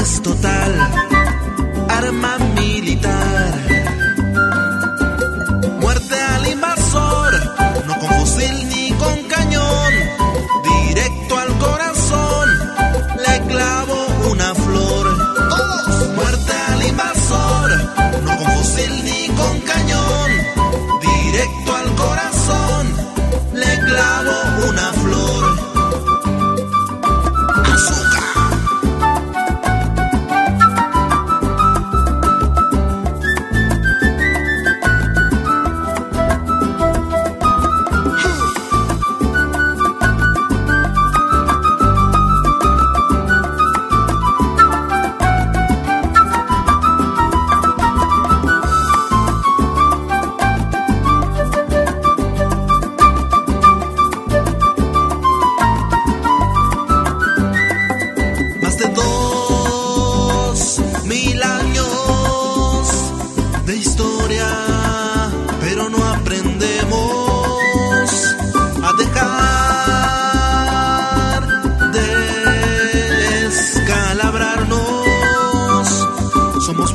es total, arma militar. Muerte al invasor, no con fusil ni con cañón, directo al corazón, le clavo una flor. Muerte al invasor, no con fusil ni con cañón, directo al corazón, Somos